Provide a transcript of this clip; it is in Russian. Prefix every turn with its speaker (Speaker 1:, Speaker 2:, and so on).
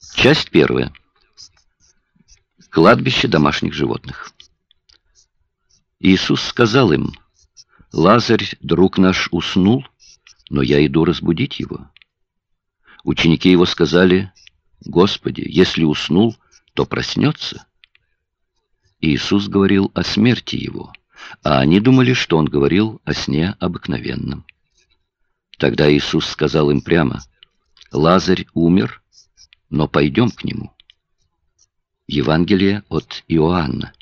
Speaker 1: Часть первая. Кладбище домашних животных. Иисус сказал им, «Лазарь, друг наш, уснул, но я иду разбудить его». Ученики его сказали, «Господи, если уснул, то проснется». Иисус говорил о смерти его, а они думали, что он говорил о сне обыкновенном. Тогда Иисус сказал им прямо, «Лазарь умер, но пойдем к нему». Евангелие от Иоанна,